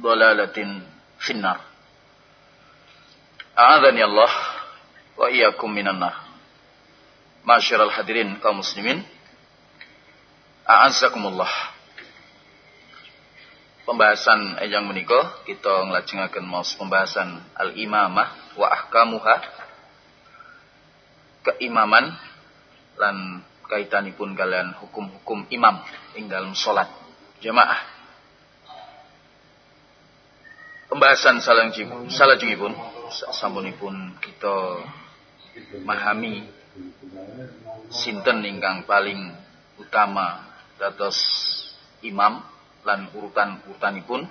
ضلالة في النار أعاذني الله وإياكم من النار معاشر الحاضرين kaum muslimin A'azzakumullah Pembahasan ejang menika kita nglajengaken maos pembahasan al-imamah wa ahkamuha keimaman lan kaitanipun kalian hukum-hukum imam ing dalam salat jamaah pembahasan salajengipun sampunipun kita memahami sinten ingkang paling utama dados imam lan urutan-urutanipun.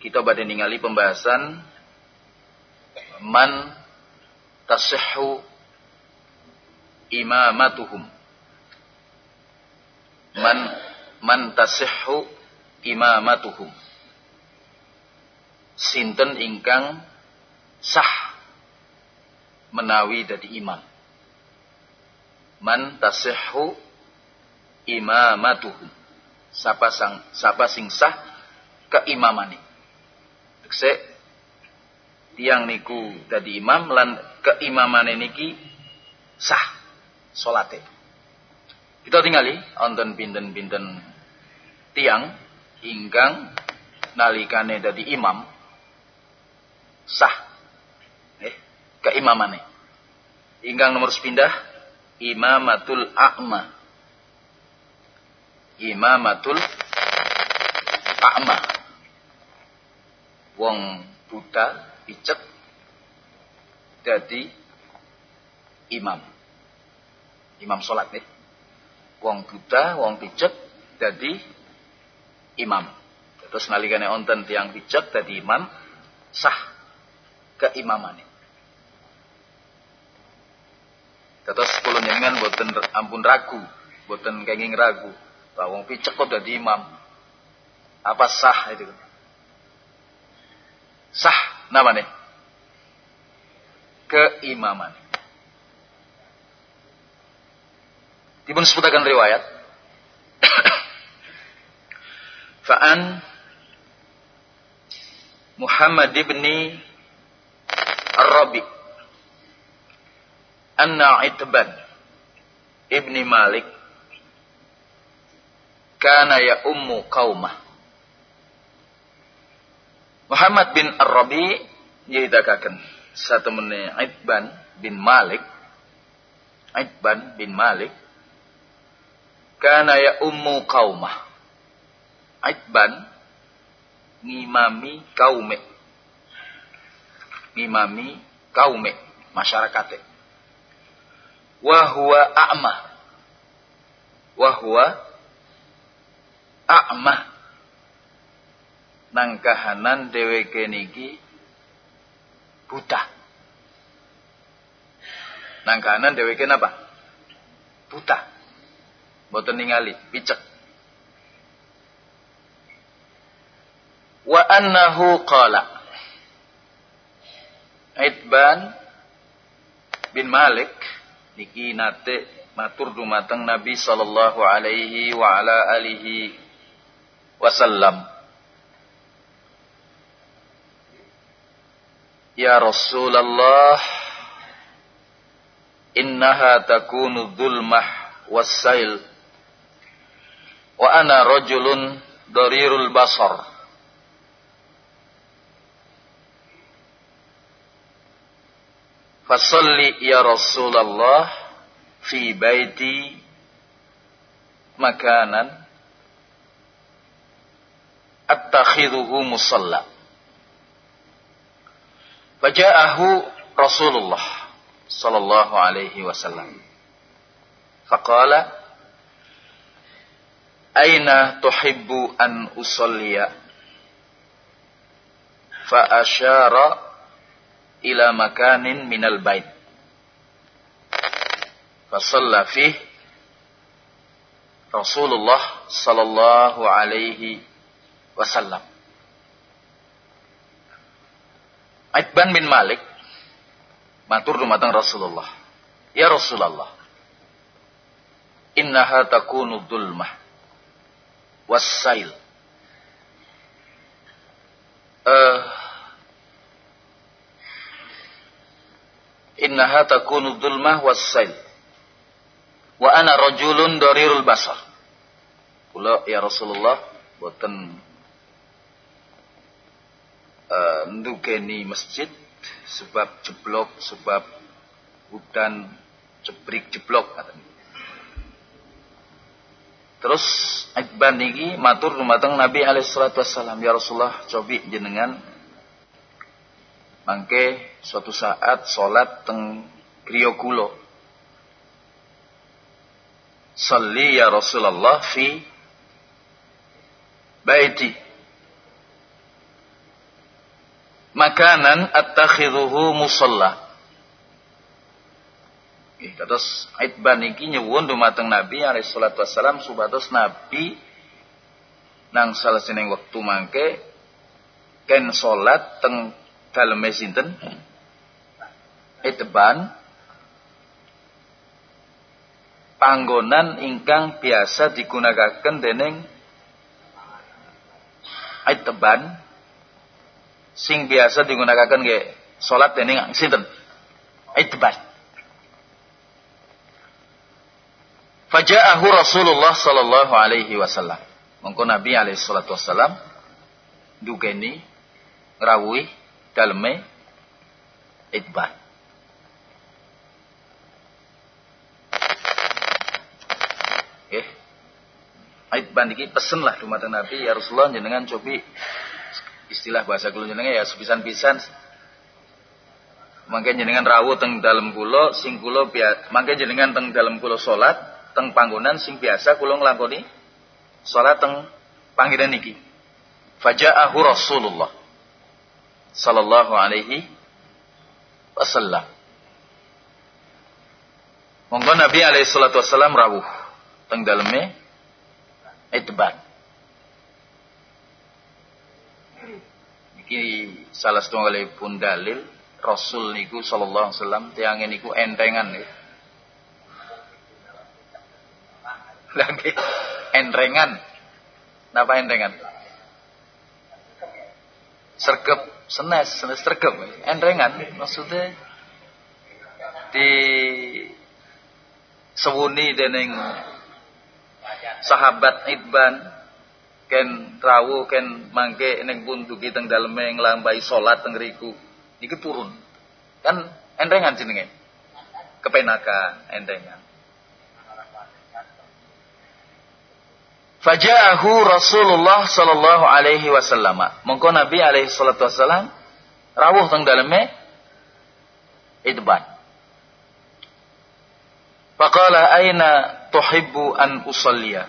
Kita badhe ningali pembahasan man tasihhu imamatuhum. Man man tasihhu imamatuhum sinten ingkang sah menawi dadi imam man tasihhu imamatuhum. Sapa sang sapa sing sah keimamane. Tekse tiang niku dadi imam lan keimamane niki sah salate. Kita tingali wonten pinten-pinten tiang ingkang nalikane dadi imam sah. Eh keimamane ingkang nomor sepindah imamatul a'ma. Imamatul a'ma. Wong buta picek dadi imam. Imam salat nih wong buta wong picek dadi imam. Terus nalikane onten tiang picek dadi imam sah keimamane Terus kula njenengan boten ampun ragu, boten kenging ragu. Lah wong picek kok imam. Apa sah itu? Sah namanya. Keimaman. Dipun sebutakan riwayat Fa'an Muhammad ibn Ar-Rabi. Anna Itban ibni Malik kana ya ummu qaumah Muhammad bin Ar-Rabi nyeritakan satu menit Itban bin Malik. Itban bin Malik kana ya ummu qaumah Itban ngimami kaume ngimami kaume masyarakat wa huwa a'ma. Wa huwa a'ma. Nang kahanan dheweke niki buta. Nang kahanan dheweke napa? Buta. Mboten ningali picek. Wa annahu qala Aitban bin Malik niki nate matur dumateng Nabi sallallahu alaihi wa ala alihi wasallam. Ya Rasulullah innaha takunu dhulmah was-sail wa ana rajulun darirul basar Fasalli ya Rasulullah fi baiti makanan attakhidhuhu musalla. Faja'ahu Rasulullah sallallahu alaihi wasallam. Faqala Aina tuhibbu an usalliya? Fa asyara ila makanin minal bait. Fasalla fih Rasulullah sallallahu alaihi wasallam. Aitban bin Malik matur dumateng Rasulullah. Ya Rasulullah. Innaha takunu dhulmah wassail. Uh, innaha takunu dhulmah wassail wa ana rajulun darirul basar kula ya Rasulullah boten uh, ndukeni masjid sebab jeblok sebab hutan jebrik jeblok katanya. Terus Iqban niki matur dumateng Nabi alaihi salatu wassalam, ya Rasulullah cobi jenengan mangke suatu saat sholat teng griya kula salli ya Rasulullah fi baiti. Makanan attakhidhuhu musalla. Nggih, kados Aitban iki nyuwun dumateng Nabi alaihi salatu wassalam supados Nabi nang salesining wektu mangke ken salat teng daleme sinten Itban panggonan ingkang biasa digunakan dening Itban sing biasa digunakan nggih salat dening sinten? Itban Faja'ahu Rasulullah sallallahu alaihi wasallam. Mengko Nabi alaihi salatu wasallam dugeni ngrawuhi dalme itban. Eh, Itban iki pesen lah dumateng Nabi. Ya Rasulullah jenengan cobi istilah bahasa kula jenengan ya sepisan-pisan. Mangke jenengan rawuh teng dalem kula sing kula mangke jenengan teng dalem kula salat teng panggonan sing biasa kula nglakoni salat teng panggilan niki. Faja'ahu Rasulullah sallallahu alaihi wasallam. Monggo Nabi alaihi salatu wasallam rawuh teng daleme itban. Iki salah setunggalipun dalil Rasul niku sallallahu alaihi wasallam tiyang niku entengan nggih. Lagi entrengan. Napa entengan? sergap senes, senes sergap, entrengan maksudnya di sewuni dening sahabat Idban ken rawu ken mangke ning punduki teng daleme nglampahi salat teng riku. Iki turun. Kan entrengan jenenge. Kepenaka entrengan Faja'ahu Rasulullah sallallahu alaihi wasallam. Mengko Nabi alaihi salatu wasallam rawuh teng daleme idban. Faqala aina tuhibbu an usalliya?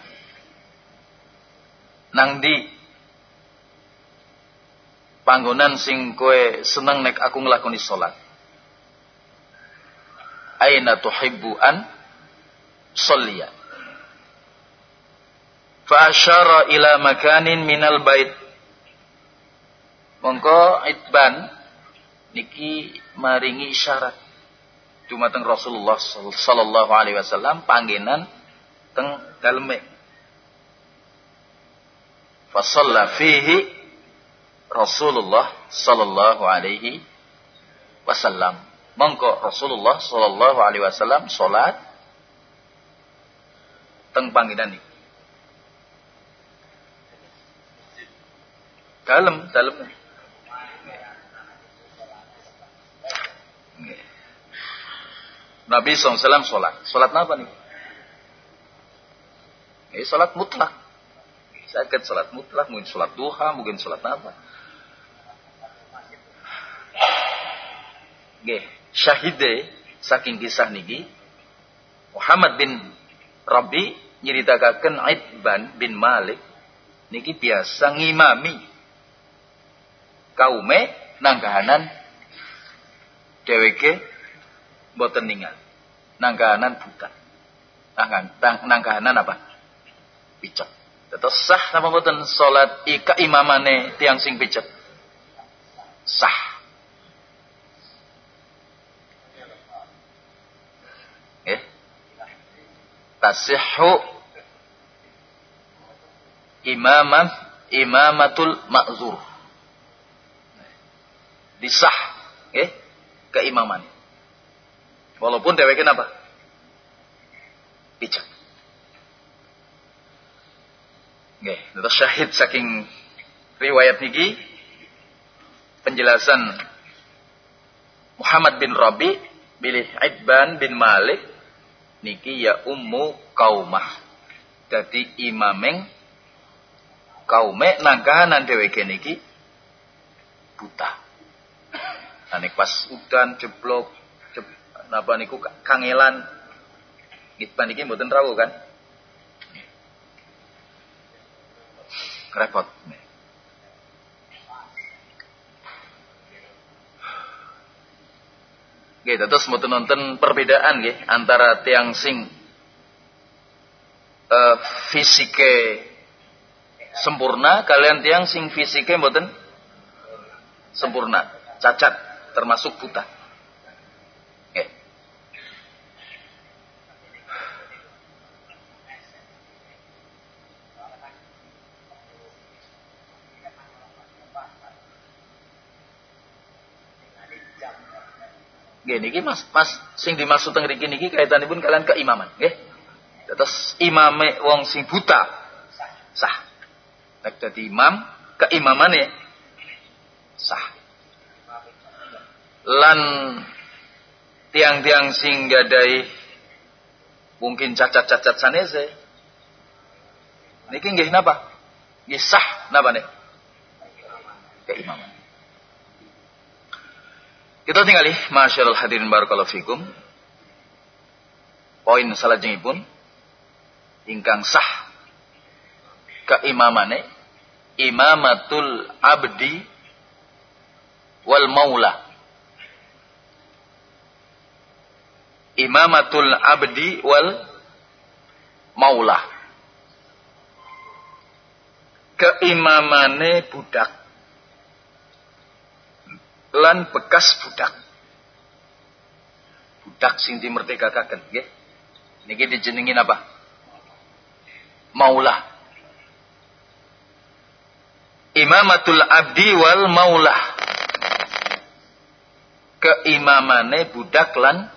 Nang di panggonan sing kowe seneng nek aku nglakoni salat. Aina tuhibbu an salliya? Fa'asyara ila makanin minal bait. Mongko itban niki maringi isyarat. Cuma teng Rasulullah sallallahu alaihi wasallam panggenan teng daleme. Fasalla fihi Rasulullah sallallahu alaihi wasallam. Mongko Rasulullah sallallahu alaihi wasallam salat teng panggenan niki. Dalam, dalam. Nabi SAW sholat. Sholat apa nih? Ini sholat mutlak. Sakit sholat mutlak, mungkin sholat duha, mungkin sholat apa. Oke, syahide saking kisah niki Muhammad bin Rabi nyeritakan Aidban bin Malik niki biasa ngimami kaume nanggahanan dheweke boten ningal. Nanggahanan buta. Nanggahanan, apa? Picek. Tetap sah nama boten salat ika imamane tiang sing picek. Sah. Eh? Tasihhu imaman imamatul ma'zur disah okay? keimaman. Walaupun dheweke apa? Bijak. Nggih, okay. syahid saking riwayat niki penjelasan Muhammad bin Rabi bilih Idban bin Malik niki ya ummu kaumah. Jadi imameng kaume nangkahanan dheweke niki buta. Nah, pas udan jeblok, jeb, napa niku kangelan. Gitban iki mboten rawuh kan? Repot. Oke, terus mau nonton perbedaan nggih antara tiang sing uh, fisike sempurna kalian tiang sing fisike mboten sempurna, cacat termasuk buta. Okay. Gini, mas, mas sing dimaksud teng niki niki kaitanipun kalian keimaman, nggih. Terus imame wong sing buta sah. Nek dadi imam keimamane sah lan tiang-tiang sing gadai mungkin cacat-cacat sanese. Niki nggih napa? Nggih sah napa nih keimaman. Kita tinggali masyaallah hadirin barakallahu fikum. Poin salajengipun ingkang sah keimamane imamatul abdi wal maula imamatul abdi wal maula. Keimamane budak lan bekas budak. Budak sing dimerdekakan nggih. Niki dijenengin apa? Maula. imamatul abdi wal maulah keimamane budak lan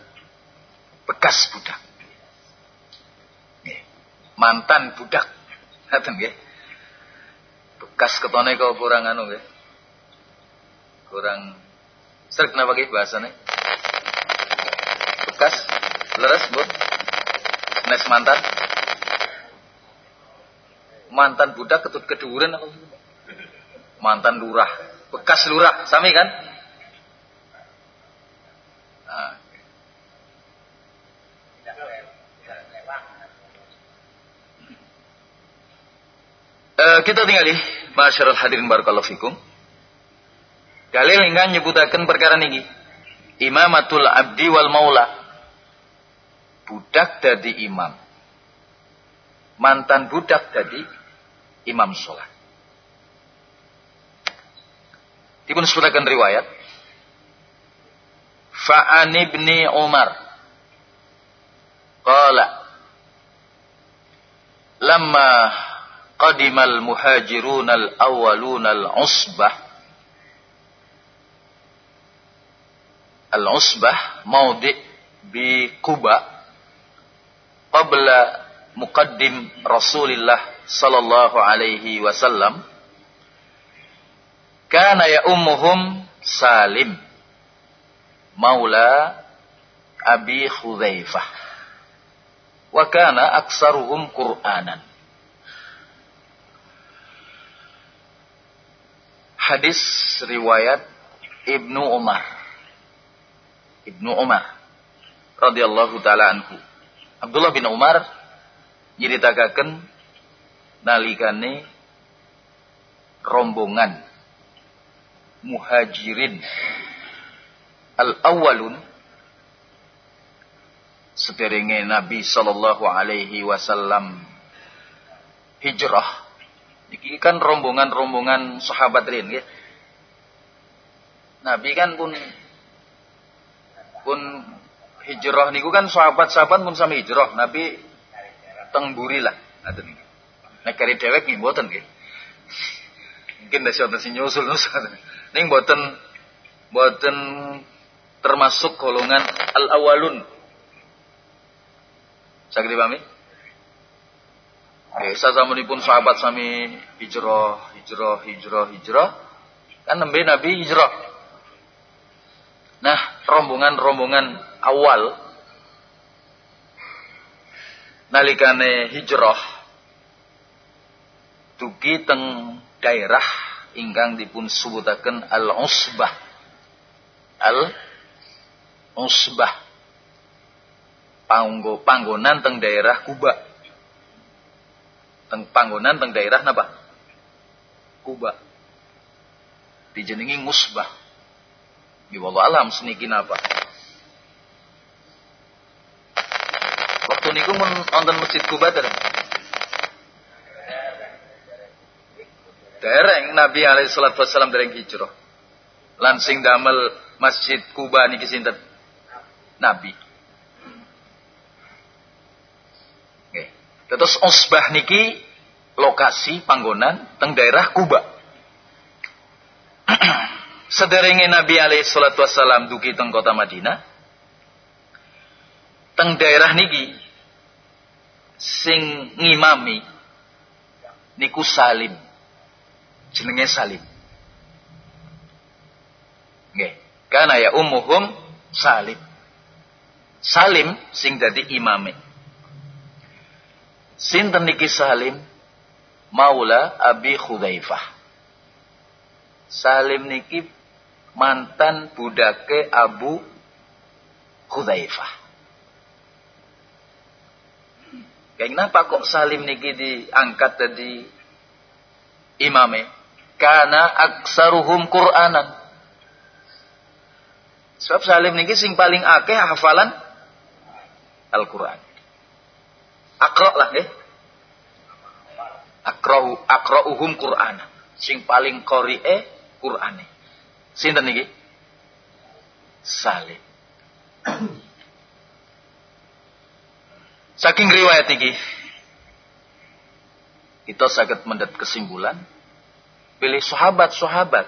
bekas budak. Mantan budak. Ngaten nggih. Bekas ketone kok kurang anu nggih? Kurang sering napa nggih bahasane? Bekas leres bu. Nes mantan. Mantan budak ketut keduren apa? Mantan lurah, bekas lurah, sami kan? Nah. Uh, kita tinggali masyarakat hadirin barakallahu fikum. Dalil ingkang nyebutaken perkara niki. Imamatul abdi wal maula. Budak dadi imam. Mantan budak dadi imam sholat. Dipun sebutaken riwayat Fa'an ibni Umar Qala Lamma qadimal muhajirun al-awwalun al-usbah Al-usbah maudi bi Quba qabla muqaddim Rasulillah sallallahu alaihi wasallam Kana ya ummuhum Salim Maula Abi Khudzaifah Wa kana aksaruhum Hadis riwayat Ibnu Umar. Ibnu Umar radhiyallahu taala anhu. Abdullah bin Umar nyritakaken nalikane rombongan muhajirin. Al-awwalun sederenge Nabi sallallahu alaihi wasallam hijrah iki kan rombongan-rombongan sahabat rin ya. Nabi kan pun pun hijrah niku kan sahabat-sahabat pun sami hijrah Nabi teng buri lah ngoten niki nek kari dhewek nggih mboten nggih mungkin dasi wonten sing nyusul-nyusul Ning boten boten termasuk golongan al-awalun. Saged dipahami? Oke, sasamunipun sahabat sami hijrah, hijrah, hijrah, hijrah. Kan nembe Nabi hijrah. Nah, rombongan-rombongan awal nalikane hijrah dugi teng daerah ingkang dipun sebutaken al-usbah. Al-usbah. Panggo panggonan teng daerah Kuba. Teng panggonan teng daerah napa? Kuba. Dijenengi musbah. Di alam seniki napa? Waktu niku mun wonten masjid Kuba dereng. Dereng Nabi alaihi salatu wasallam dereng hijrah. Lansing damel Masjid Kuba niki sinten? Nabi. Nggih. Terus Usbah niki lokasi panggonan teng daerah Kuba. Sederenge Nabi alaihi salatu wasallam dugi teng kota Madinah. Teng daerah niki sing ngimami niku Salim jenenge Salim. Nggih, kana ya ummuhum Salim. Salim sing dadi imame. Sinten niki Salim? Maula Abi Khudzaifah. Salim niki mantan budake Abu Khudzaifah. Kenapa kok Salim niki diangkat jadi imame? kana aksaruhum Qur'anan. Sebab Salim niki sing paling akeh hafalan Al-Qur'an. Akra lah nggih. Akra'u akra'uhum Qur'ana. Sing paling qari'e Qur'ane. Sinten niki? Salim. Saking riwayat iki kita sakit mendat kesimpulan pilih sahabat-sahabat.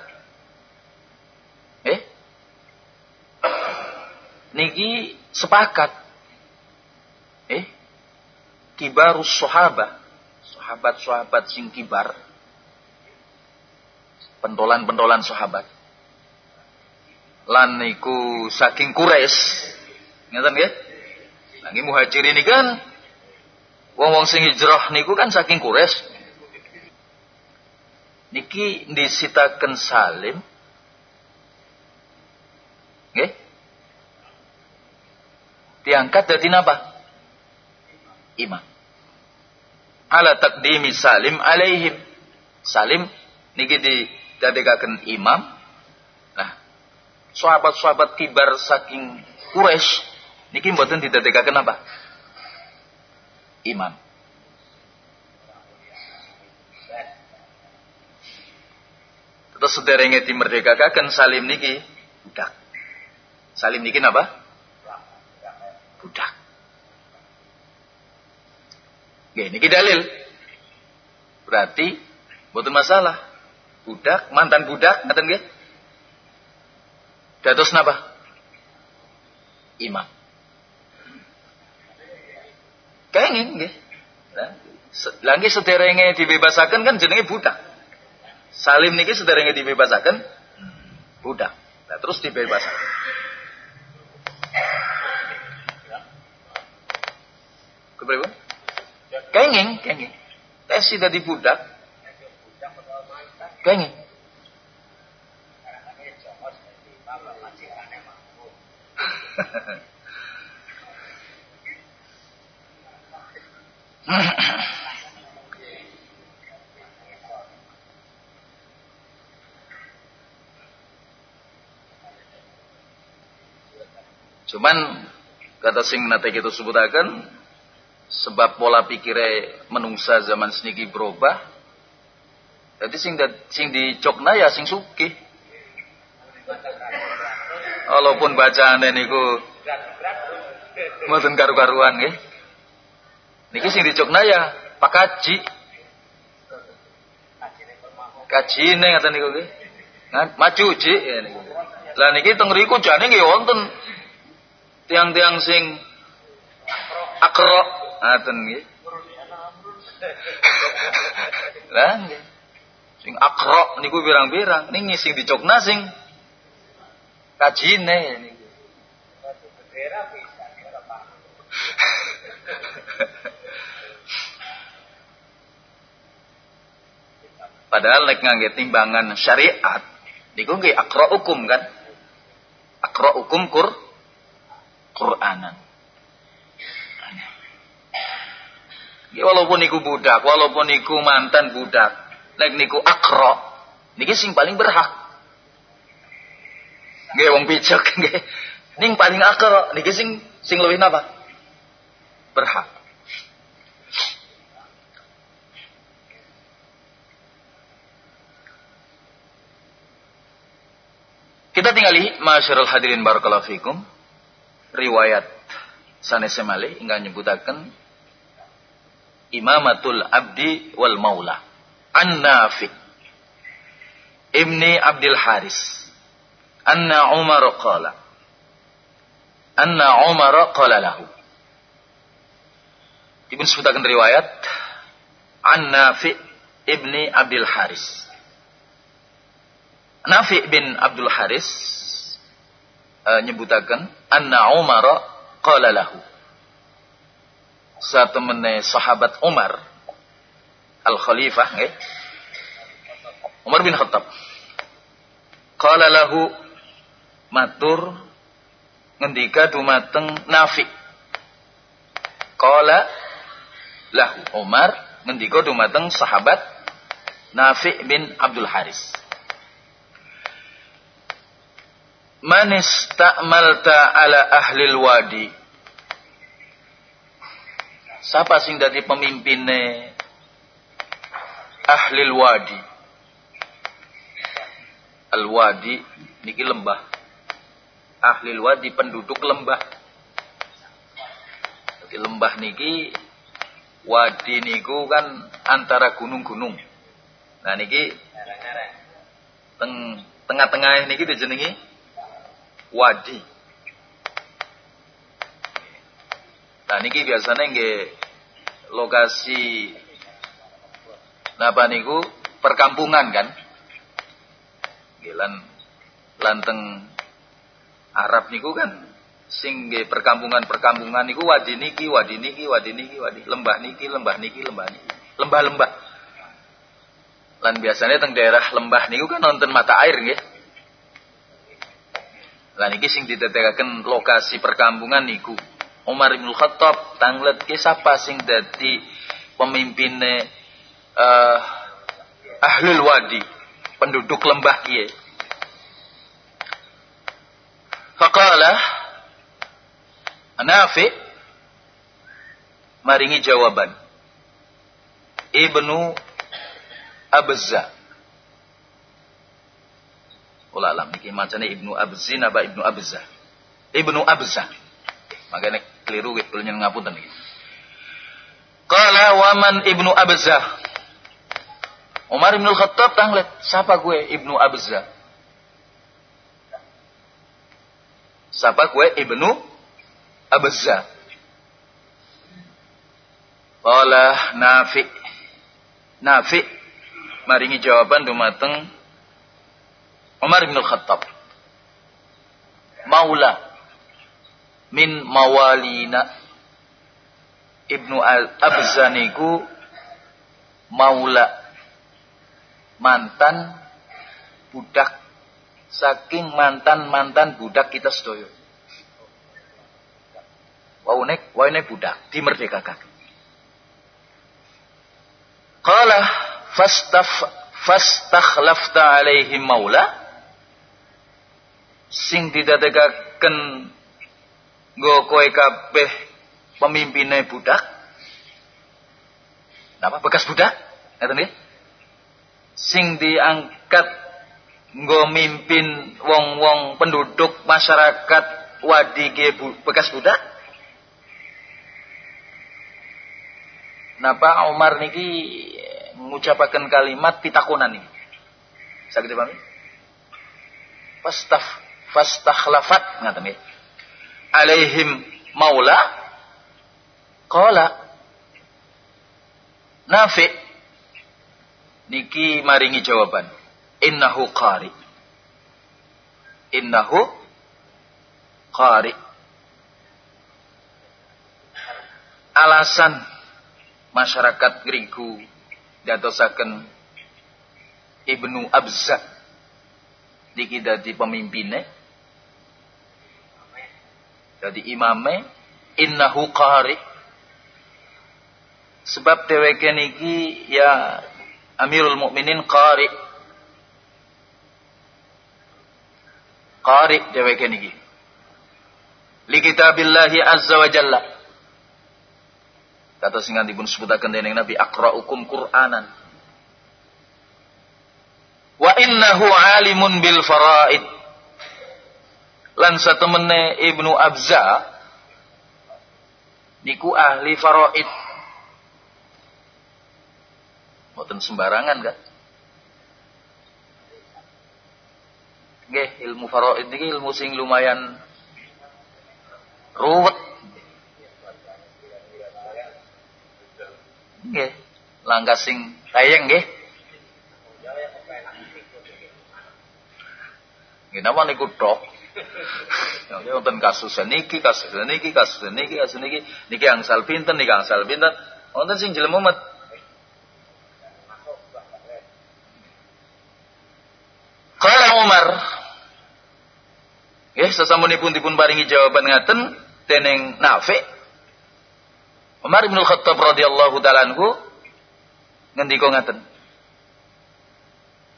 Eh? Niki sepakat. Kibarus sahabat. Sahabat-sahabat sing kibar. Pentolan-pentolan sahabat. Lan niku saking kures. Ngeten nggih? Lagi muhajir ini kan wong-wong sing hijrah niku kan saking kures niki disitaken salim nggih diangkat dari napa imam ala takdimi salim alaihim salim niki didadekaken imam nah sahabat-sahabat kibar saking Quraisy niki mboten didadekaken apa imam Terus sederenge dimerdekakan salim niki budak. Salim niki apa? Budak. Oke, niki dalil. Berarti betul masalah. Budak, mantan budak, ngaten nggih? Dados napa? Imam. Kenging nggih. Lagi sederenge dibebasakan kan jenenge budak. Salim niki sederenge dibebasaken budak. Nah, terus dibebasaken. Keberapa? Kenging, kenging. Tes sudah budak. Kenging. Cuman kata sing nate kita sebutakan sebab pola pikirnya menungsa zaman seniki berubah. Jadi sing da, sing dicokna ya sing suki. Walaupun bacaan niku mboten karu-karuan nggih. Niki sing dicokna ya Pak Kaji. Kajine ngaten niku nggih. Maju ji ya niku. Lah niki teng riku jane nggih wonten tiang-tiang sing akro ngaten nggih lah nggih sing akro niku birang-birang ning sing dicokna sing kajine niku Padahal nek ngangge timbangan syariat niku nggih akro hukum kan. Akro hukum kur Quranan. Walaupun niku budak, walaupun niku mantan budak, nek niku akro, niki sing paling berhak. Nggih wong pijak nggih. Ning paling akro niki sing sing luwih napa? Berhak. Kita tinggali masyarul hadirin barakallahu fikum riwayat sanes malih hingga nyebutaken imamatul abdi wal maula an nafi ibni abdul haris. Anna umar qala. Anna umar qala lahu. Ibn sebutakan riwayat. An nafi ibni abdul haris. Nafi bin Abdul Haris uh, nyebutaken anna Umar qala lahu. Satemene sahabat Umar Al Khalifah nggih. Umar bin Khattab. Qala lahu matur ngendika dumateng Nafi. Qala lahu Umar ngendika dumateng sahabat Nafi bin Abdul Haris. manis ta'malta ala ahlil wadi siapa sing dadi pemimpinnya? Ahlil wadi. Al wadi niki lembah. Ahlil wadi penduduk lembah. Jadi lembah niki wadi niku kan antara gunung-gunung. Nah niki teng tengah-tengah niki dijenengi wadi. Nah niki biasanya nggih lokasi napa niku perkampungan kan. Gilan lanteng Arab niku kan sing perkampungan-perkampungan niku wadi niki, wadi niki, wadi niki, wadi lembah niki, lembah niki, lembah niki. Lembah-lembah. Lan biasanya teng daerah lembah niku kan nonton mata air nggih. Lan iki sing ditetekaken lokasi perkampungan niku. Umar bin Khattab tanglet ke sapa sing dadi pemimpinnya uh, ahlul wadi, penduduk lembah kiye. Faqala Nafi maringi jawaban. Ibnu Abza. Ula alam niki macane Ibnu Abzin apa Ibnu Abza? Ibnu Abza. Makanya keliru gitu kula ngapunten iki. Qala waman Ibnu Abza. Umar bin Khattab tanglet, siapa gue Ibnu Abza? Siapa gue Ibnu Abza? Qala Nafi. Nafi maringi jawaban dumateng Umar bin Khattab. Maula min mawalina. Ibnu Abzaniku maula. Mantan budak. Saking mantan-mantan budak kita sedoyo. Waunek, waunek budak. Dimerdekakan. Qala fastaf fastakhlafta alaihim maula. Sing didadekaken nggo kowe kabeh pemimpinnya budak Napa bekas budak? Ngeten nggih. Sing diangkat nggo mimpin wong-wong penduduk masyarakat wadi bekas budak? Napa Umar niki mengucapkan kalimat pitakunan nih? Saged dipahami? Fastaf fastakhlafat ngaten nggih. Alaihim maula. Qala. Nafi. Niki maringi jawaban. Innahu qari. Innahu qari. Alasan masyarakat Griku datosaken Ibnu Abza niki dadi pemimpinnya jadi imame innahu qari. Sebab dheweke niki ya Amirul Mukminin qari. Qari dheweke niki. Li kitabillahi azza wa jalla. Kata sing dipun sebutaken dening Nabi aqra'ukum Qur'anan. Wa innahu alimun bil faraid lan satemene Ibnu Abza niku ahli faraid Mboten sembarangan kan? Nggih, ilmu faraid niki ilmu sing lumayan ruwet. Nggih, langkah sing tayeng nggih. Nggih napa niku tok? Ya wonten kasus niki, kasus niki, kasus niki, kasus niki, niki angsal pinten, niki angsal pinten. Wonten sing jelema Kala Umar. Ya pun dipun paringi jawaban ngaten teneng Nafi. Umar bin Khattab radhiyallahu taala anhu ngendika ngaten.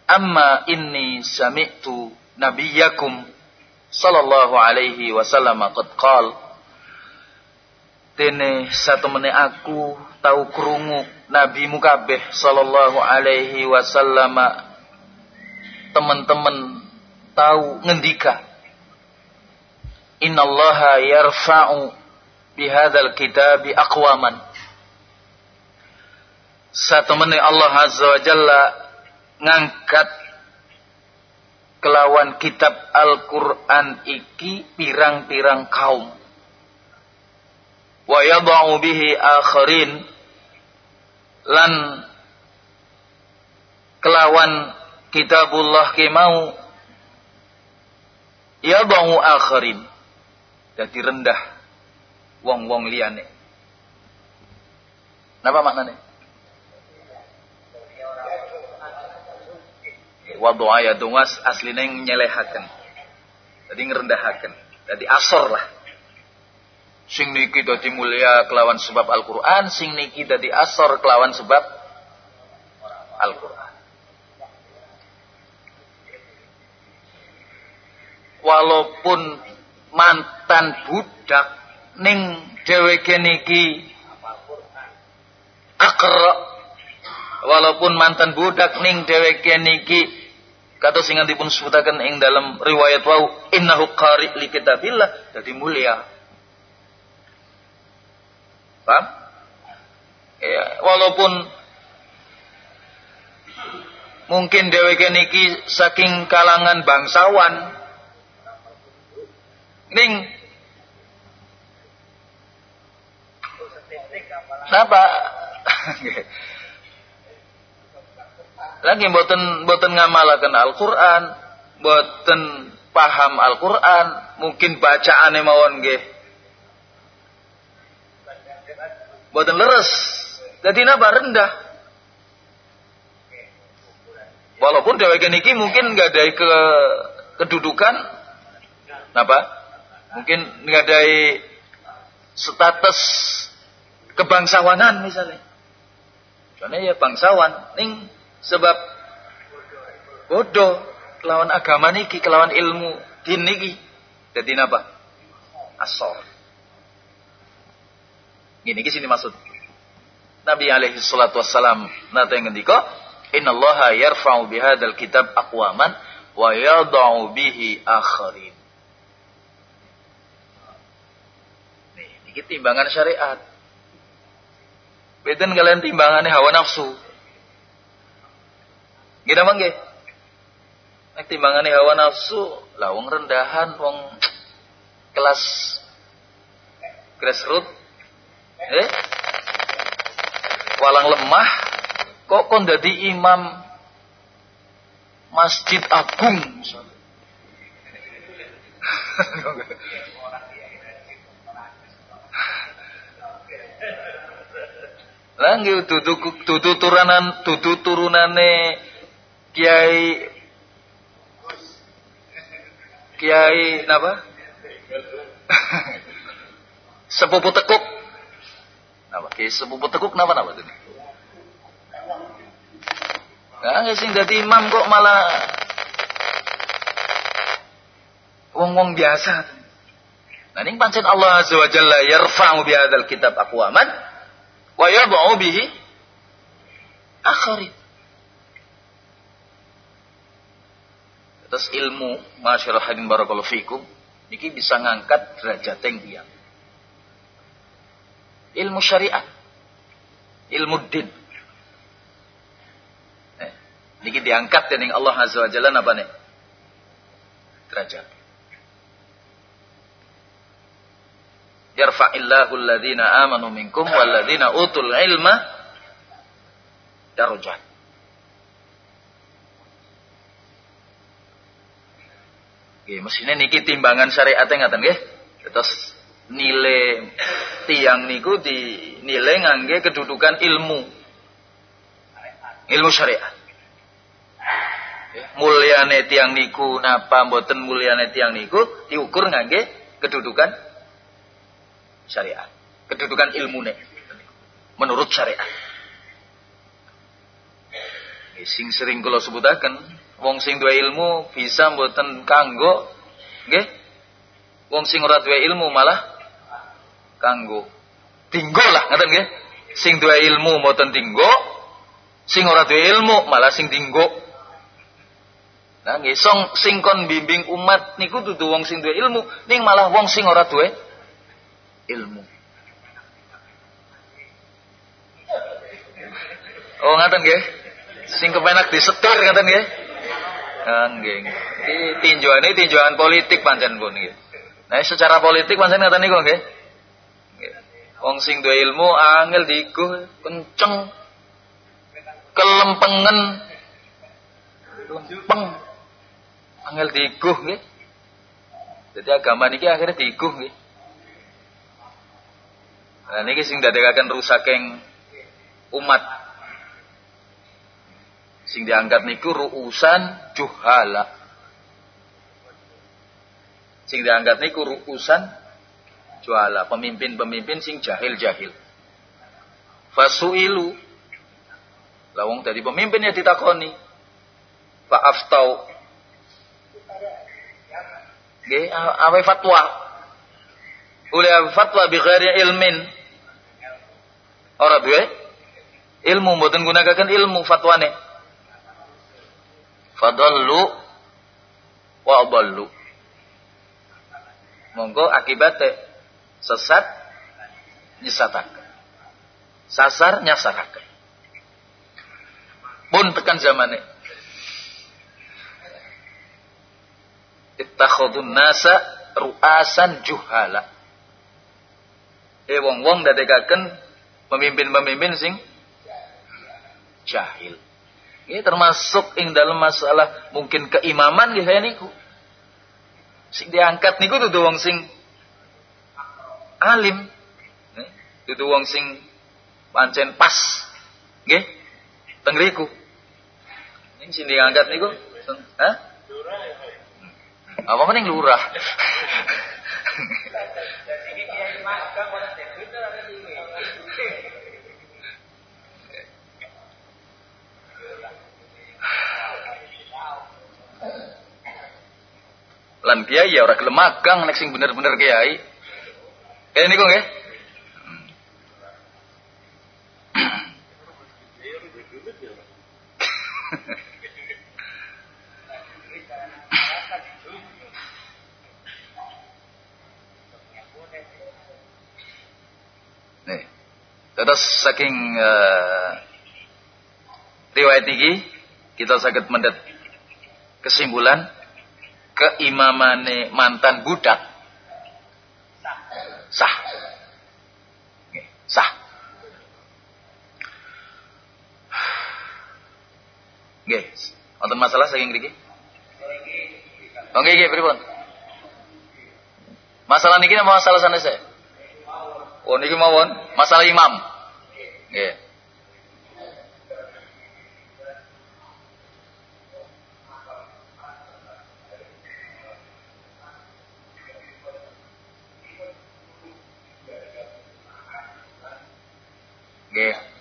Amma inni sami'tu nabiyakum sallallahu alaihi wasallam qad qal. Dene satu mene aku tahu krungu nabi mukabeh sallallahu alaihi wasallam. Teman-teman tahu ngendika innallaha yarfa'u bihadzal kitabi aqwaman. Satemene Allah azza wa jalla ngangkat kelawan kitab Al-Qur'an iki pirang-pirang kaum. Wa yadau bihi akharin lan kelawan kitabullah ki mau yadau akharin. Jadi rendah wong-wong liyane. Napa maknanya? Wadu ayat dungas aslinya nyelehaken. Jadi ngerendahaken. Jadi asor lah. Sing niki dadi mulia kelawan sebab Al-Qur'an, sing niki dadi asor kelawan sebab Al-Qur'an. Walaupun mantan budak ning dheweke niki akra walaupun mantan budak ning dheweke niki kata sing dipun sebutaken ing dalam riwayat wau innahu qari li kitabillah dadi mulia. Paham? Ya walaupun mungkin dheweke niki saking kalangan bangsawan ning Napa lagi boten boten ngamalaken Al-Qur'an, boten paham Al-Qur'an, mungkin bacaane mawon nggih. Boten leres. Jadi napa rendah. Walaupun dheweke niki mungkin nggak ada ke kedudukan napa? Mungkin nggak ada status kebangsawanan misalnya. Karena ya bangsawan ning sebab bodoh kelawan agama niki kelawan ilmu din niki. Jadi apa? Asor. Gini ki sini maksud. Nabi alaihi salatu wassalam nate ngendika, "Inna Allah yarfa'u bihadzal kitab aqwaman wa yad'u bihi akharin." Nih, iki timbangan syariat. Beden kalian timbangannya hawa nafsu. Gila mangge. Nek timbangannya hawa nafsu, lah wong rendahan, wong kelas grassroots, eh, walang lemah, kok kon dadi imam masjid agung. Lah nggih dudu dudu turunan dudu turunane Kiai Kiai napa? sepupu tekuk. Napa? Kiai sepupu tekuk napa napa tadi? Nah, nggak sing dadi imam kok malah wong-wong biasa. Nah, pancen Allah Azza wa Jalla yarfa'u bi kitab aqwaman wa yad'u bihi akharin. Terus ilmu, masyarakat hadin barakallahu fikum, ini bisa ngangkat derajat yang dia. Ilmu syariat, ilmu din. Eh, ini diangkat dening Allah Azza wa Jalla apa nih? Derajat. yarfa'illahu alladhina amanu minkum walladhina utul ilma darajat. Nggih, mesine niki timbangan syariat ngaten nggih. Terus nilai tiang niku dinilai ngangge kedudukan ilmu. Ilmu syariat. Mulyane tiang niku napa mboten mulyane tiang niku diukur ngangge kedudukan syariat. Kedudukan ilmu nih. Menurut syariat. Sing sering kalau sebutakan. Wong sing dua ilmu bisa mboten kanggo. Nggih. Wong sing ora dua ilmu malah kanggo. Tinggo lah ngaten nggih. Sing dua ilmu mboten tinggo. Sing ora dua ilmu malah sing tinggo. Nah, nggih song sing kon bimbing umat niku dudu wong sing duwe ilmu, ning malah wong sing ora duwe ilmu. Oh ngaten nggih? Sing kepenak disetir ngaten nggih. Nggih. Iki tinjauane tinjauan politik pancen pun nggih. Nah, secara politik pancen ngaten niku nggih. Wong sing duwe ilmu angel diguh kenceng kelempengen lempeng angel diguh nggih. Jadi agama niki akhirnya diguh nggih. Nah niki sing dadekaken rusaking umat sing diangkat niku ruusan juhala. Sing diangkat niku ruusan juala pemimpin-pemimpin sing jahil-jahil fasuilu lawong dari pemimpin ya ditakoni fa aftau Nggih, awe fatwa. Oleh fatwa bi ghairi ilmin. Ora duwe ilmu mboten gunakaken ilmu fatwane. Fadallu wa adallu. Monggo akibatnya sesat nyesatakan sasar nyasarakan pun tekan zamannya ittakhadun nasa ruasan juhala. Eh wong wong dadekaken pemimpin-pemimpin sing jahil ini termasuk ing dalam masalah mungkin keimaman gitu ya niku sing diangkat niku tuh wong sing alim. Itu wong sing pancen pas. Nggih. Teng riku. Ini sing diangkat niku. Hah? Apa mending lurah? Lan kiai ya ora gelem magang nek sing bener-bener kiai. Eh niku nggih. Nih. Terus saking uh, riwayat ini kita sakit mendet kesimpulan keimamane mantan budak sah. Sah. Nggih, wonten masalah saking mriki? Nggih nggih pripun? Masalah niki apa masalah sanese? Oh niki mawon, masalah imam. Nggih. Nggih.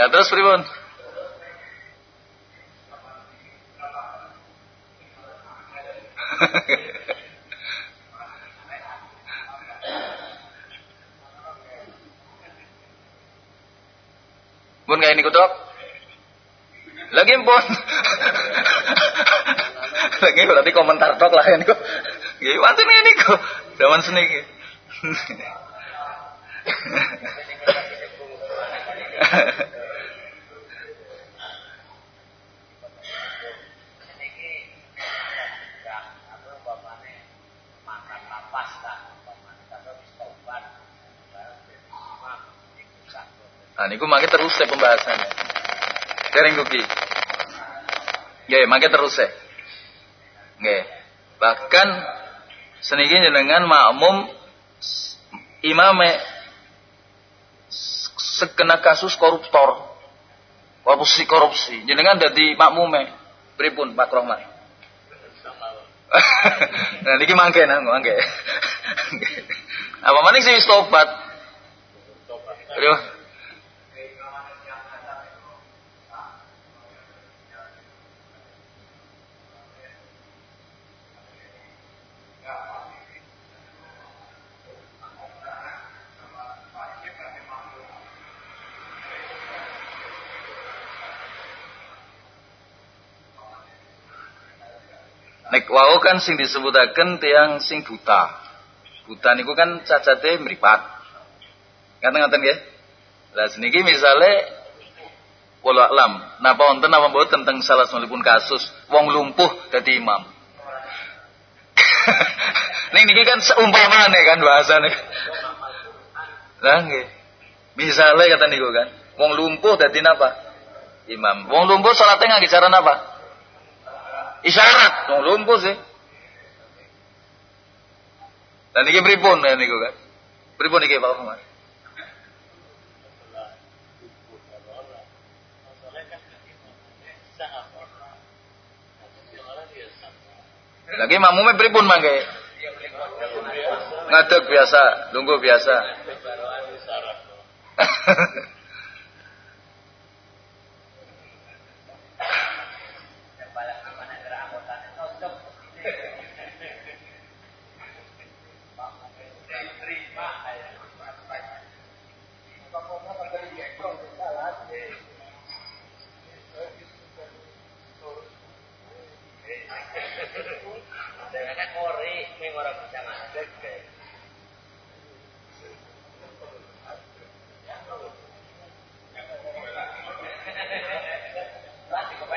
Nah, terus pripun? Pun kayak ini kutok. Lagi pun. Lagi berarti komentar tok lah ini kok. Gih, wonten ini kok. Zaman seni niku mangke terus ya pembahasannya. Dereng. Nggih, mangke terus ya. Nggih. Bahkan seniki jenengan makmum imame sekena kasus koruptor. Korupsi korupsi. Jenengan dadi makmume. Pripun Pak Rohman? nah niki mangke nang mangke. Apa maning sih wis? Nek wau kan sing disebutaken tiang sing buta. Buta niku kan cacate mripat. Ngaten-ngaten nggih. Lah seniki misale wala alam, napa wonten napa mboten tentang salah pun kasus wong lumpuh dadi imam. Ning niki kan seumpamane kan bahasane. Lah nggih. Misale kata niku kan, wong lumpuh dadi napa? Imam. Wong lumpuh salatnya ngangge cara napa? Isyarat, wong lumpuh sih. Dan ini pripun ya niku kan? Pripun iki Pak Umar? Lagi makmume pripun mangke? Ngadeg biasa, lungguh biasa.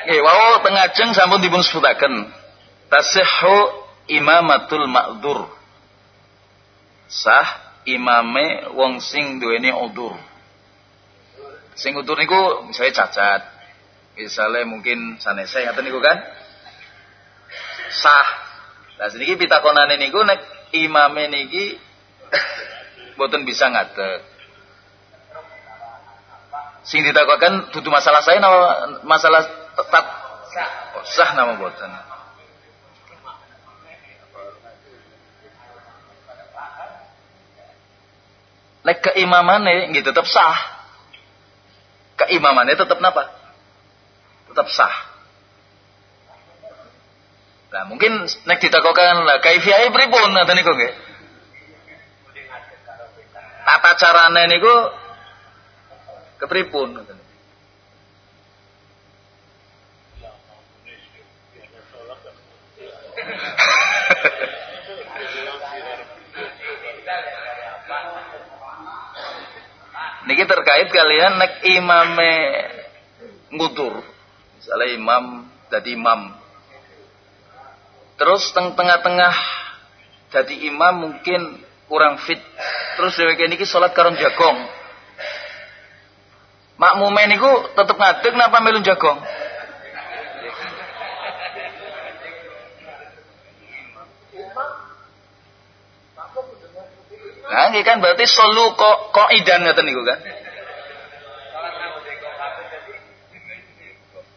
Nggih, wau tengajeng sampun dipun sebutaken. Tasihhu imamatul ma'dzur. Sah imame wong sing duweni udur. Sing udur niku misalnya cacat. Misalnya mungkin sanese ngaten niku kan. Sah. Lah seniki pitakonane niku nek imame niki boten bisa ngadeg. Sing ditakokan dudu masalah saya masalah tetap sah nama boten. Lek keimamane nggih tetap sah. Keimamane tetap napa? Tetap sah. Nah, mungkin nek ditakokan lah kaifiyahe pripun ngoten niku nggih. Tata carane niku kepripun ngoten. Niki terkait kalian nek imame ngutur. Misalnya imam jadi imam. Terus teng tengah-tengah jadi imam mungkin kurang fit. Terus dheweke niki salat karo jagong. Makmume niku tetep ngadeg napa melu jagong? Nah, ini kan berarti solu kok idan ngeten niku kan.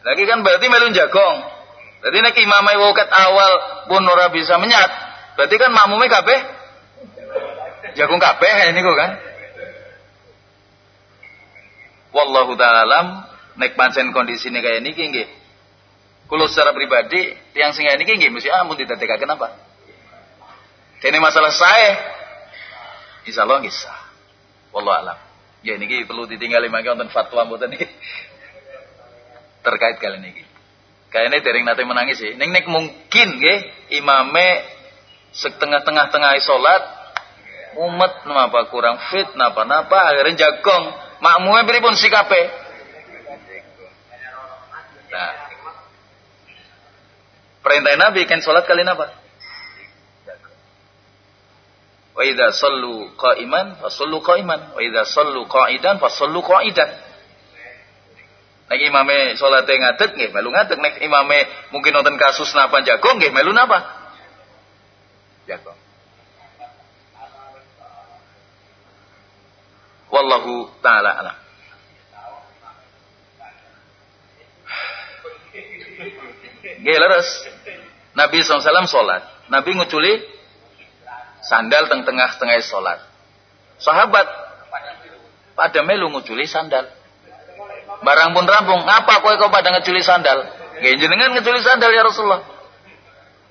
Lagi kan berarti melun jagong. Berarti nek imamai woket awal pun ora bisa menyat. Berarti kan makmume kabeh jagung kabeh niku kan. Wallahu ta'ala nek pancen kondisine kaya niki nggih. Kulo secara pribadi yang singa niki nggih mesti ampun didadekaken apa? Kene masalah saya Insya Allah bisa. Wallah alam. Ya ini perlu ditinggali mangke wonten fatwa mboten niki. Terkait kali niki. Kayaknya dereng nate menangis sih. Neng nek mungkin nggih imame setengah-tengah-tengah salat umat napa kurang fit napa-napa akhirnya jagong. Makmume pripun sikape? Nah. Perintah Nabi kan salat kali napa? Wa idza sallu qa'iman fasallu qa'iman. Wa idza sallu qa'idan fasallu qa'idan. Nek imame salate ngadeg nggih melu ngadeg nek imame mungkin nonton kasus napa jago nggih melu napa? Jago. Wallahu taala alam. Nggih leres. Nabi SAW sholat. Nabi nguculi sandal teng tengah-tengah sholat. Sahabat pada melu nguculi sandal. Barang pun rampung, ngapa kowe kau pada ngeculi sandal? Gak jenengan ngeculi sandal ya Rasulullah.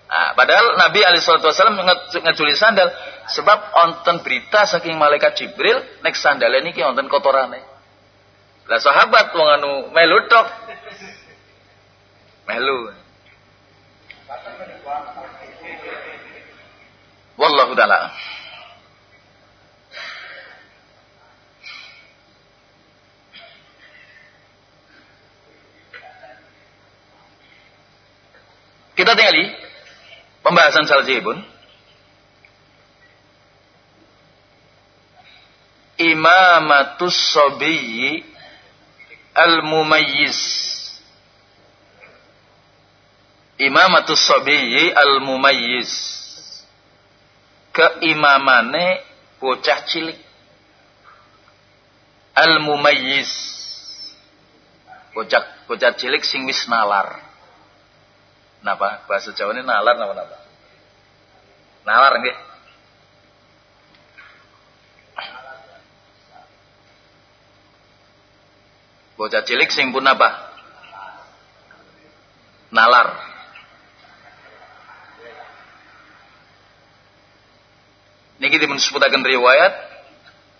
Nah, padahal Nabi Alaihissalam ngeculi sandal sebab onten berita saking malaikat Jibril nek ini ki onten kotorane. Lah sahabat wong anu melu tok. Melu. Wallahu taala. Kita tinggali pembahasan saljibun. Imamatus sabiyyi al-mumayyiz. Imamatus sabiyyi al-mumayyiz. Keimamane bocah cilik. Al-mumayyiz. Bocah bocah cilik sing wis nalar. Napa? Bahasa Jawa ini nalar napa napa? Nalar nggih. Bocah cilik sing pun apa? Nalar. Niki dipun sebutaken riwayat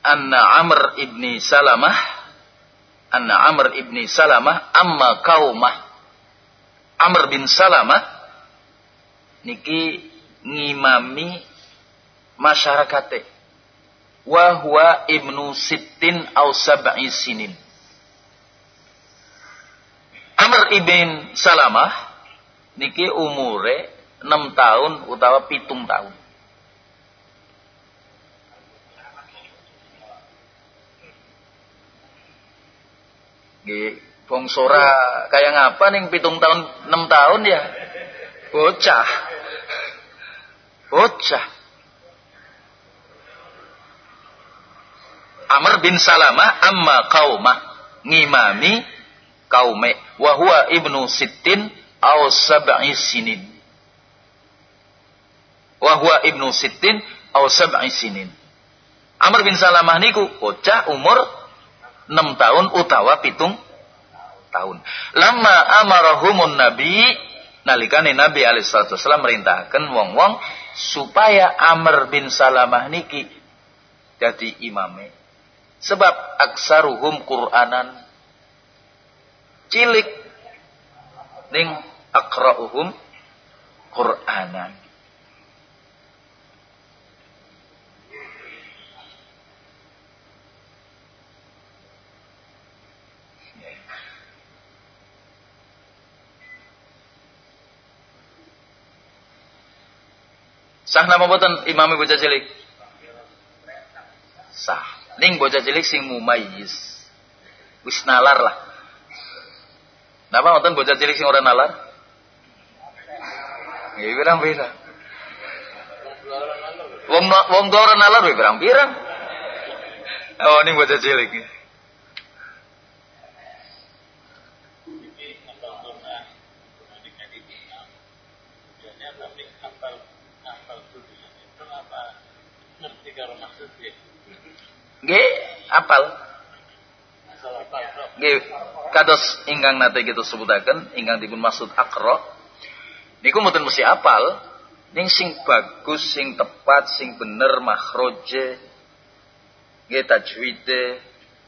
anna Amr ibni Salamah anna Amr ibni Salamah amma kaumah Amr bin Salamah niki ngimami masyarakat wa huwa ibnu sittin au sab'i sinin. Amr ibn Salamah niki umure 6 tahun utawa pitung tahun. Nggih, Wong sora kayak ngapa nih pitung tahun enam tahun ya? Bocah. Bocah. Amr bin Salamah amma kaumah ngimami kaume wahwa ibnu sittin aw sab'i sinin. Wahwa ibnu sittin aw sab'i sinin. Amr bin Salamah niku bocah umur 6 tahun utawa pitung tahun. Lama amarahumun nabi nalikane Nabi alaihi salatu wasallam merintahkan wong-wong supaya Amr bin Salamah niki jadi imame. Sebab aksaruhum Qur'anan cilik ning akrauhum Qur'anan. Sah nama boten imam bocah cilik? Sah. Ning bocah cilik sing mumayyiz. Wis nalar lah. Napa wonten bocah cilik sing ora nalar? Ya pirang-pirang. Wong wong ora nalar pirang-pirang. Oh, ning bocah cilik. Nggih, apal. Nggih, kados ingkang nate kita sebutaken ingkang dipun maksud akra. Niku mboten mesti apal, ning sing bagus, sing tepat, sing bener makhroje. Nggih tajwide.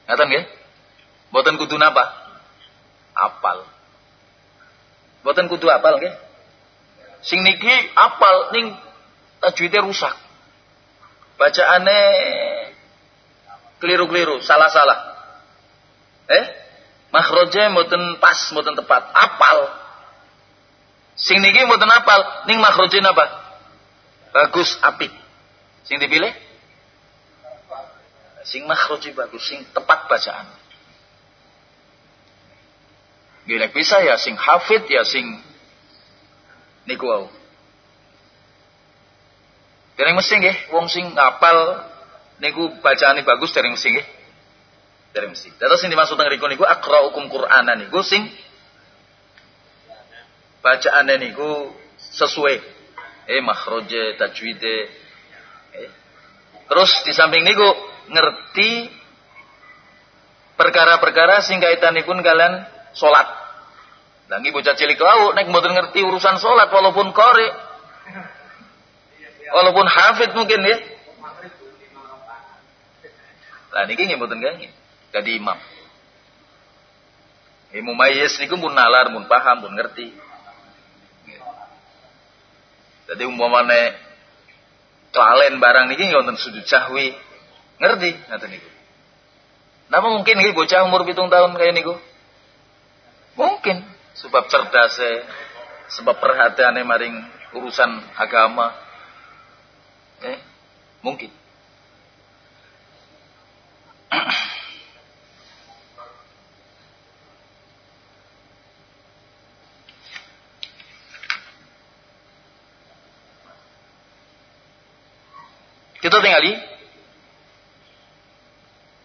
Ngaten nggih? Mboten kudu napa? Apal. Mboten kudu apal nggih. Sing niki apal ning tajwide rusak. Bacaane keliru-keliru, salah-salah. Eh? Makhroje mboten pas, mboten tepat. Apal. Sing niki mboten apal, ning makhroje apa? Bagus, apik. Sing dipilih? Sing makhroje bagus, sing tepat bacaan. Gila bisa ya sing hafid ya sing niku. Dereng mesti nggih wong sing ngapal niku bacaane bagus dari mesti nggih. Dari mesti. Dados sing dimaksud teng niku aqra'ukum Qur'anan niku sing bacaane niku sesuai eh makhraje tajwide eh. Terus di samping niku ngerti perkara-perkara sing kaitanipun kalian salat. Lah nggih bocah cilik wau nek mboten ngerti urusan salat walaupun qari walaupun hafid mungkin ya Lah niki nggih mboten nggih. Dadi imam. Ilmu mayis niku pun nalar, pun paham, pun ngerti. Jadi umpamane kelalen barang niki nggak wonten sujud sahwi. Ngerti ngoten niku. Napa mungkin iki bocah umur pitung tahun kayak niku? Mungkin sebab cerdas sebab perhatiannya maring urusan agama. Eh, mungkin. Kita tinggali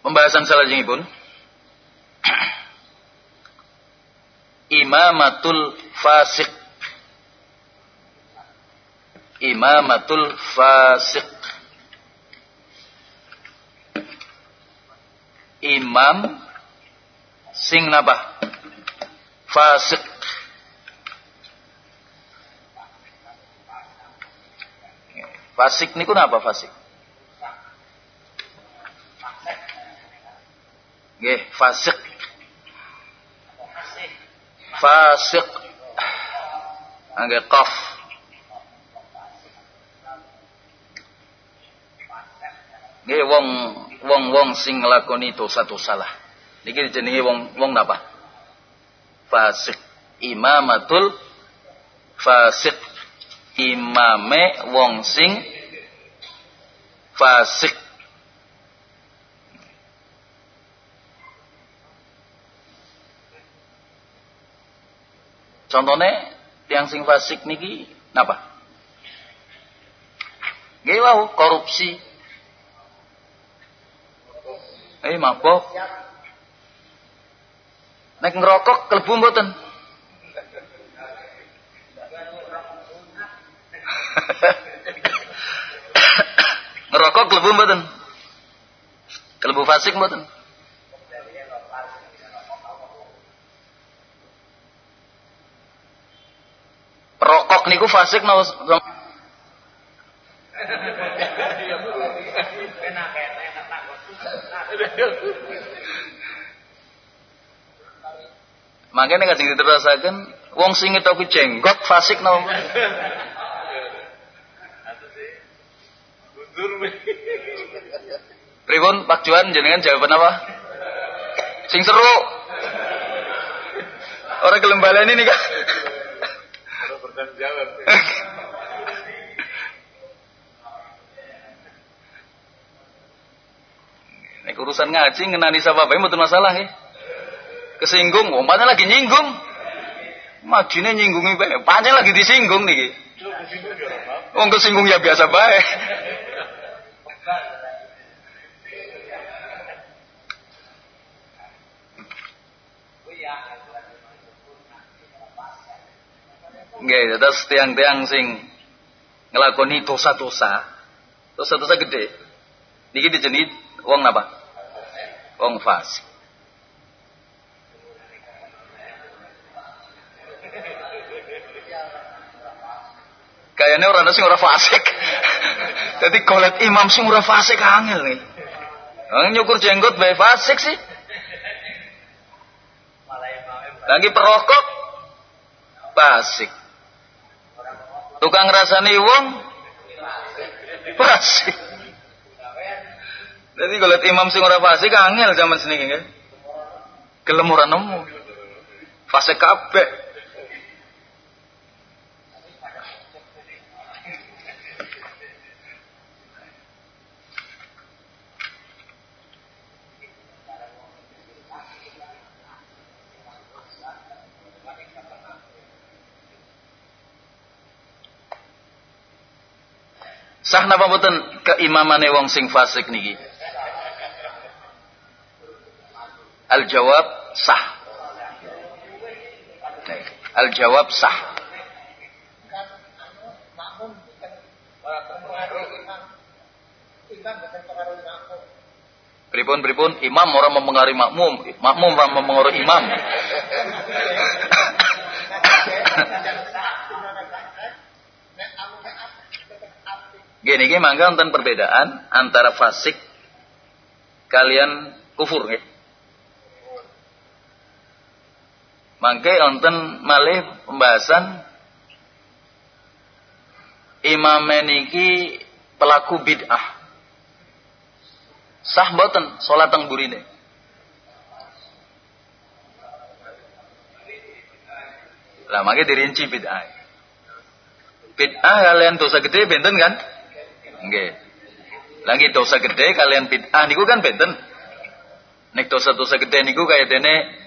pembahasan pun Imamatul fasik Imamatul fasik Imam sing napa fasik Fasik niku napa fasik? Nggih, fasik. Fasik. Angge qaf. Nggih wong wong-wong sing nglakoni satu salah. Niki jenenge wong wong napa? Fasik. Imamatul fasik. Imame wong sing fasik Contohnya tiang sing fasik niki napa? Nggih korupsi. Eh mabok. Nek ngerokok kelebu mboten? ngerokok kelebu mboten? Kelebu fasik mboten? Perokok niku fasik no Makanya nggak jadi terasakan wong sing tapi jenggot fasik no. Pripun Pak Juan jenengan jawaban apa? Sing seru. Orang kelembalan ini kak bertanggung jawab. Nek urusan ngaji ngenani sapa bae mboten masalah ya. Kesinggung, umpamanya lagi nyinggung. Majine nyinggungi bae, pancen lagi disinggung niki. Wong kesinggung ya biasa bae. Nggih, terus tiang-tiang sing ngelakoni dosa-dosa, dosa-dosa gede. Niki dijenit wong napa? Wong fasik. Kayaknya orang sing ora fasik. Jadi kolet imam sing ora fasik angel nih. Nyukur jenggot bae fasik sih. Lagi perokok fasik. Tukang rasani wong fasik. Jadi kalau imam sing ora fasik angel zaman sini nggih. Gelem ora nemu. Fasik kabeh. Sah napa mboten keimamane wong sing fasik niki? Al jawab sah. Al jawab sah. Pripun imam orang mempengaruhi makmum, makmum orang mempengaruhi imam. Gini gini mangga perbedaan antara fasik kalian kufur nggih. Mangke wonten malih pembahasan imam niki pelaku bid'ah. Sah mboten salat teng burine? Lah makanya dirinci bid'ah. Bid'ah kalian dosa gede benten kan? Nggih. Lagi dosa gede kalian bid'ah niku kan benten. Nek dosa-dosa gede niku kayak dene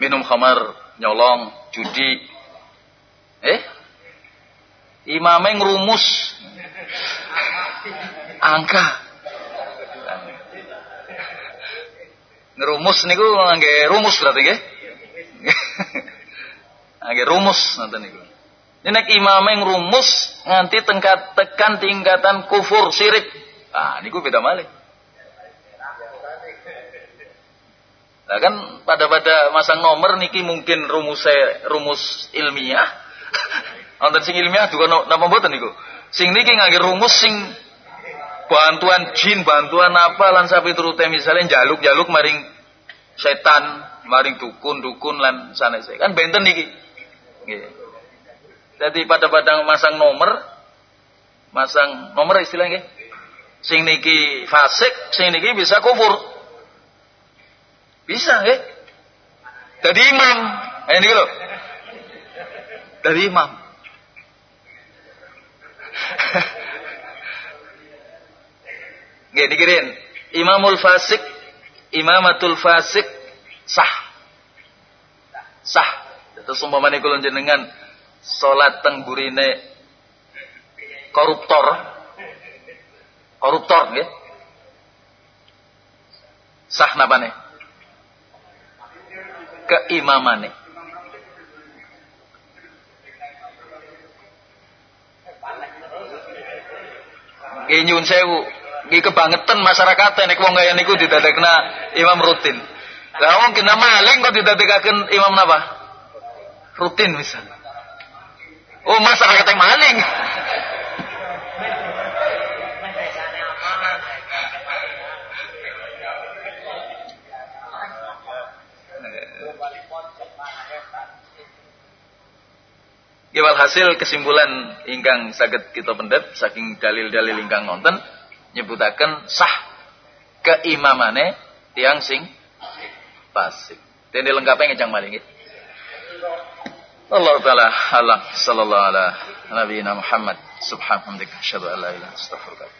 minum khamar, nyolong, judi. Eh? Imamnya ngerumus angka. Ngerumus niku ngangge rumus berarti nggih. Ngangge rumus nanti niku. Ini nek imamnya ngerumus nganti tingkat tekan tingkatan kufur sirik. Ah niku beda malih. Nah kan pada pada masang nomor niki mungkin rumus rumus ilmiah. Wonten sing ilmiah juga napa mboten niku. Sing niki ngangge rumus sing bantuan jin, bantuan apa lan sapi turute misalnya jaluk-jaluk maring setan, maring dukun-dukun lan sanese. Kan benten niki. Nggih. Jadi pada pada masang nomor, masang nomor istilahnya, sing niki fasik, sing niki bisa kufur. Bisa, ya? Jadi imam, eh, ini loh. Dari imam. Nggih dikirin. Imamul fasik, imamatul fasik sah. Sah. Terus umpamane kula jenengan salat teng burine koruptor koruptor nggih sah napane keimamane Nggih sewu, nggih kebangetan masyarakat nek wong kaya niku didadekna imam rutin. Lah wong kena maling kok didadekaken imam napa? Rutin misalnya. Oh masyarakat yang maling. Iya, Kewal hasil kesimpulan ingkang sakit kita pendet saking dalil-dalil ingkang nonton nyebutaken sah keimamane tiang sing pasif. Tende lengkapnya ngejang maling. Allah taala alam. Sallallahu ala nabiyina Muhammad. Subhanahu wa ta'ala astaghfirullah